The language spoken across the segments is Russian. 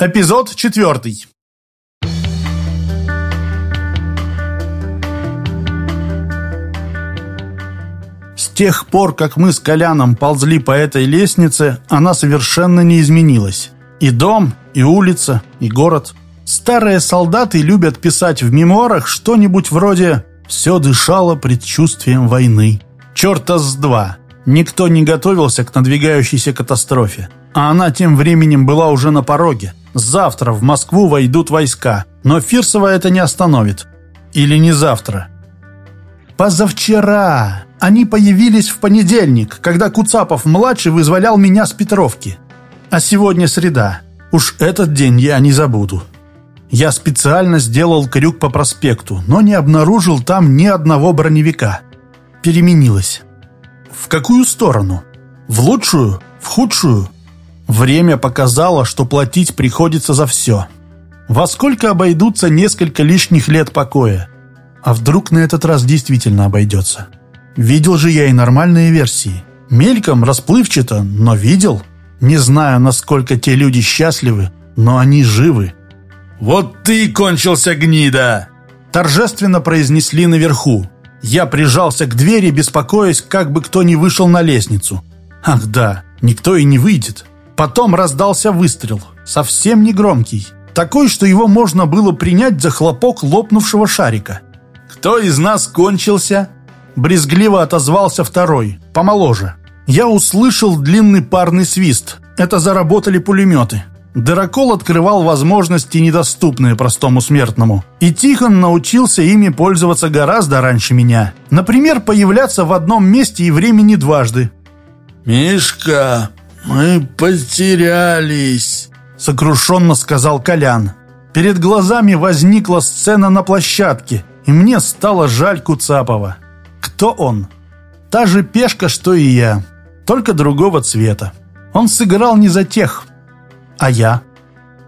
Эпизод четвертый. С тех пор, как мы с Коляном ползли по этой лестнице, она совершенно не изменилась. И дом, и улица, и город. Старые солдаты любят писать в мемуарах что-нибудь вроде «Все дышало предчувствием войны». Черта с два. Никто не готовился к надвигающейся катастрофе. А она тем временем была уже на пороге. Завтра в Москву войдут войска, но Фирсова это не остановит. Или не завтра. Позавчера они появились в понедельник, когда Куцапов-младший вызволял меня с Петровки. А сегодня среда. Уж этот день я не забуду. Я специально сделал крюк по проспекту, но не обнаружил там ни одного броневика. Переменилось. В какую сторону? В лучшую? В худшую? Время показало, что платить приходится за все. Во сколько обойдутся несколько лишних лет покоя? А вдруг на этот раз действительно обойдется? Видел же я и нормальные версии. Мельком, расплывчато, но видел. Не знаю, насколько те люди счастливы, но они живы. «Вот ты кончился, гнида!» Торжественно произнесли наверху. Я прижался к двери, беспокоясь, как бы кто не вышел на лестницу. Ах да, никто и не выйдет. Потом раздался выстрел, совсем не громкий, такой, что его можно было принять за хлопок лопнувшего шарика. «Кто из нас кончился?» Брезгливо отозвался второй, помоложе. Я услышал длинный парный свист. Это заработали пулеметы. Дырокол открывал возможности, недоступные простому смертному. И Тихон научился ими пользоваться гораздо раньше меня. Например, появляться в одном месте и времени дважды. «Мишка, «Мы потерялись», — сокрушенно сказал Колян. Перед глазами возникла сцена на площадке, и мне стало жаль Куцапова. Кто он? Та же пешка, что и я, только другого цвета. Он сыграл не за тех. А я?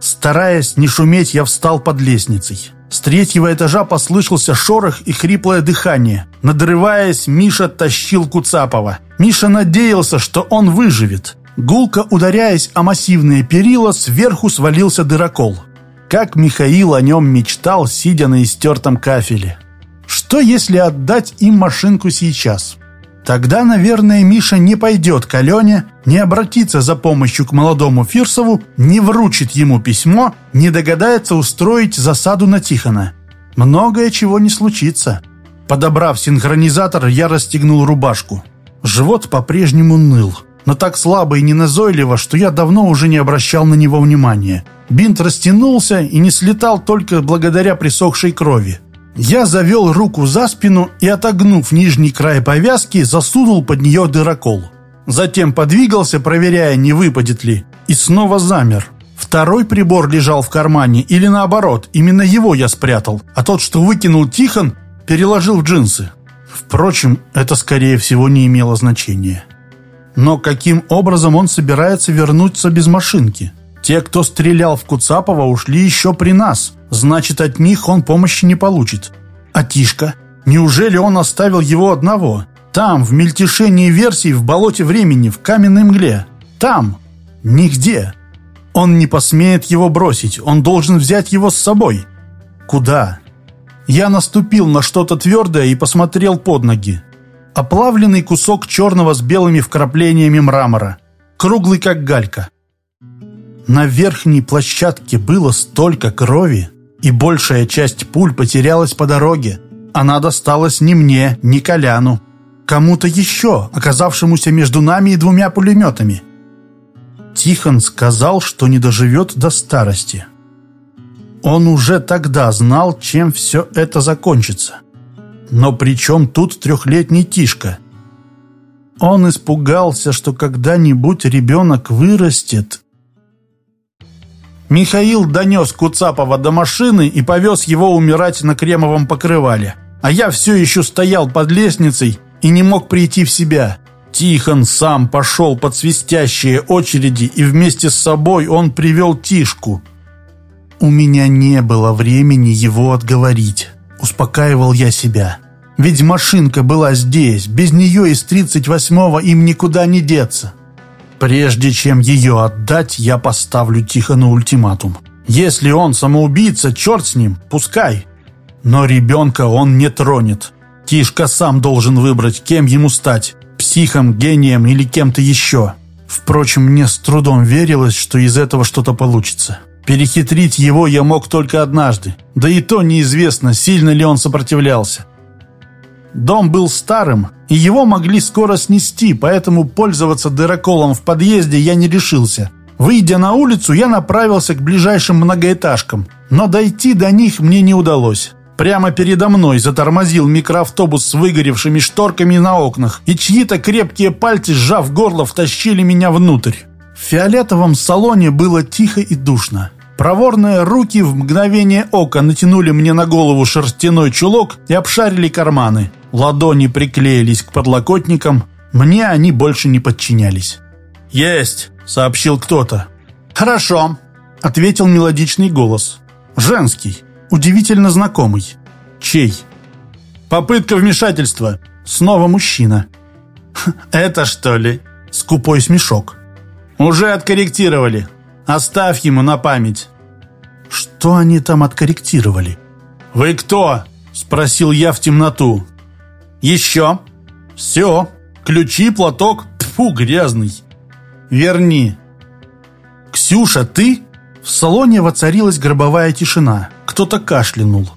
Стараясь не шуметь, я встал под лестницей. С третьего этажа послышался шорох и хриплое дыхание. Надрываясь, Миша тащил Куцапова. Миша надеялся, что он выживет. Гулко ударяясь о массивные перила, сверху свалился дырокол. Как Михаил о нем мечтал, сидя на истертом кафеле. Что если отдать им машинку сейчас? Тогда, наверное, Миша не пойдет к Алене, не обратится за помощью к молодому Фирсову, не вручит ему письмо, не догадается устроить засаду на Тихона. Многое чего не случится. Подобрав синхронизатор, я расстегнул рубашку. Живот по-прежнему ныл но так слабо и неназойливо, что я давно уже не обращал на него внимания. Бинт растянулся и не слетал только благодаря присохшей крови. Я завел руку за спину и, отогнув нижний край повязки, засунул под нее дырокол. Затем подвигался, проверяя, не выпадет ли, и снова замер. Второй прибор лежал в кармане или наоборот, именно его я спрятал, а тот, что выкинул Тихон, переложил в джинсы. Впрочем, это скорее всего не имело значения. Но каким образом он собирается вернуться без машинки? Те, кто стрелял в Куцапова, ушли еще при нас. Значит, от них он помощи не получит. А Тишка? Неужели он оставил его одного? Там, в мельтешении версий, в болоте времени, в каменной мгле. Там. Нигде. Он не посмеет его бросить. Он должен взять его с собой. Куда? Я наступил на что-то твердое и посмотрел под ноги. Оплавленный кусок черного с белыми вкраплениями мрамора, круглый как галька. На верхней площадке было столько крови, и большая часть пуль потерялась по дороге. Она досталась не мне, не Коляну, кому-то еще, оказавшемуся между нами и двумя пулеметами. Тихон сказал, что не доживет до старости. Он уже тогда знал, чем все это закончится. Но при чем тут трехлетний Тишка? Он испугался, что когда-нибудь ребенок вырастет. Михаил донес Куцапова до машины и повез его умирать на кремовом покрывале. А я все еще стоял под лестницей и не мог прийти в себя. Тихон сам пошел под свистящие очереди, и вместе с собой он привел Тишку. У меня не было времени его отговорить. Успокаивал я себя. Ведь машинка была здесь, без нее из 38-го им никуда не деться. Прежде чем ее отдать, я поставлю Тихону ультиматум. Если он самоубийца, черт с ним, пускай. Но ребенка он не тронет. Тишка сам должен выбрать, кем ему стать. Психом, гением или кем-то еще. Впрочем, мне с трудом верилось, что из этого что-то получится. Перехитрить его я мог только однажды. Да и то неизвестно, сильно ли он сопротивлялся. Дом был старым, и его могли скоро снести, поэтому пользоваться дыроколом в подъезде я не решился. Выйдя на улицу, я направился к ближайшим многоэтажкам, но дойти до них мне не удалось. Прямо передо мной затормозил микроавтобус с выгоревшими шторками на окнах, и чьи-то крепкие пальцы, сжав горло, втащили меня внутрь. В фиолетовом салоне было тихо и душно. Проворные руки в мгновение ока натянули мне на голову шерстяной чулок и обшарили карманы. Ладони приклеились к подлокотникам. Мне они больше не подчинялись. «Есть!» — сообщил кто-то. «Хорошо!» — ответил мелодичный голос. «Женский, удивительно знакомый. Чей?» «Попытка вмешательства. Снова мужчина». «Это что ли?» — скупой смешок. «Уже откорректировали. Оставь ему на память». «Что они там откорректировали?» «Вы кто?» — спросил я в темноту. «Еще?» «Все. Ключи, платок. Тьфу, грязный». «Верни». «Ксюша, ты?» В салоне воцарилась гробовая тишина. Кто-то кашлянул.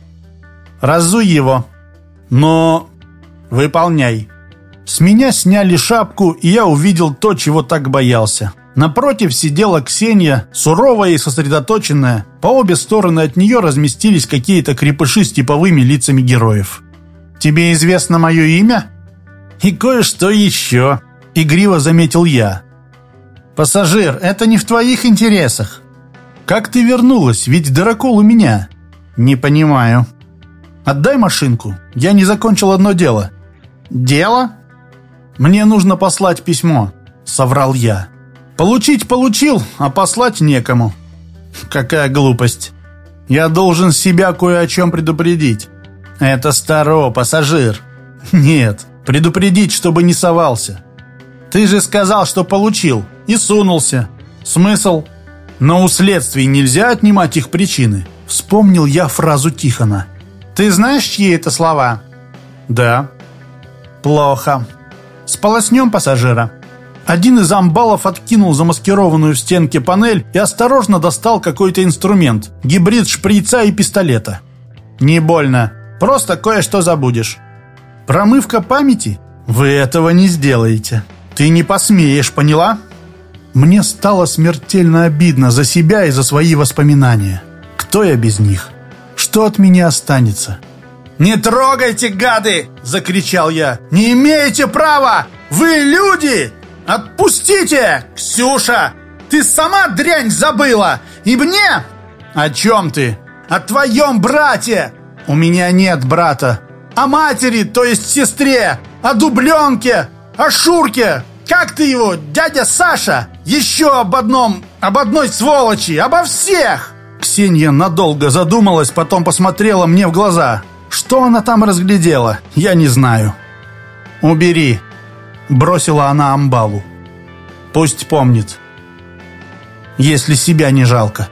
«Разуй его». «Но...» «Выполняй». С меня сняли шапку, и я увидел то, чего так боялся. Напротив сидела Ксения, суровая и сосредоточенная. По обе стороны от нее разместились какие-то крепыши с типовыми лицами героев. «Тебе известно мое имя?» «И кое-что еще», — игриво заметил я. «Пассажир, это не в твоих интересах». «Как ты вернулась? Ведь дырокол у меня». «Не понимаю». «Отдай машинку. Я не закончил одно дело». «Дело?» «Мне нужно послать письмо», — соврал я. Получить получил, а послать некому. Какая глупость. Я должен себя кое о чем предупредить. Это старо, пассажир. Нет, предупредить, чтобы не совался. Ты же сказал, что получил, и сунулся. Смысл? Но у следствий нельзя отнимать их причины. Вспомнил я фразу Тихона. Ты знаешь, чьи это слова? Да. Плохо. Сполоснем пассажира. Один из амбалов откинул замаскированную в стенке панель и осторожно достал какой-то инструмент. Гибрид шприца и пистолета. «Не больно. Просто кое-что забудешь». «Промывка памяти? Вы этого не сделаете. Ты не посмеешь, поняла?» Мне стало смертельно обидно за себя и за свои воспоминания. Кто я без них? Что от меня останется? «Не трогайте, гады!» – закричал я. «Не имеете права! Вы люди!» «Отпустите! Ксюша! Ты сама дрянь забыла! И мне...» «О чем ты?» «О твоем брате!» «У меня нет брата!» «О матери, то есть сестре! О дубленке! О Шурке! Как ты его, дядя Саша? Еще об одном, об одной сволочи, обо всех!» Ксения надолго задумалась, потом посмотрела мне в глаза. Что она там разглядела, я не знаю. «Убери», Бросила она амбалу. Пусть помнит. Если себя не жалко.